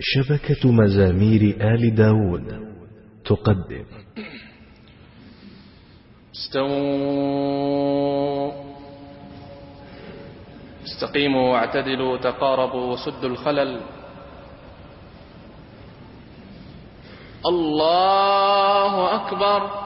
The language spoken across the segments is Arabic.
شبكة مزامير آل داود. تقدم. استووا. استقيموا واعتدلوا تقاربوا وسدوا الخلل. الله أكبر.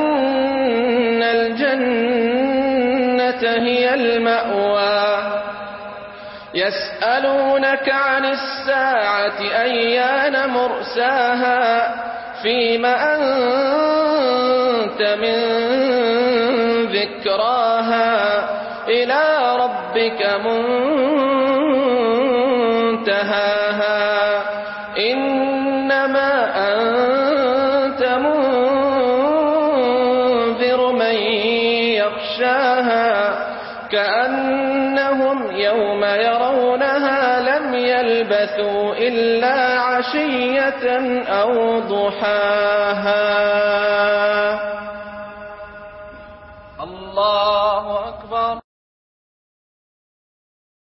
أيان مرساها فيما أنت من ذكراها إلى ربك منتهاها إنما أنت منذر من يخشاها كأنهم يوم يرونها تلبثوا إلا عشية أو ضحاها. الله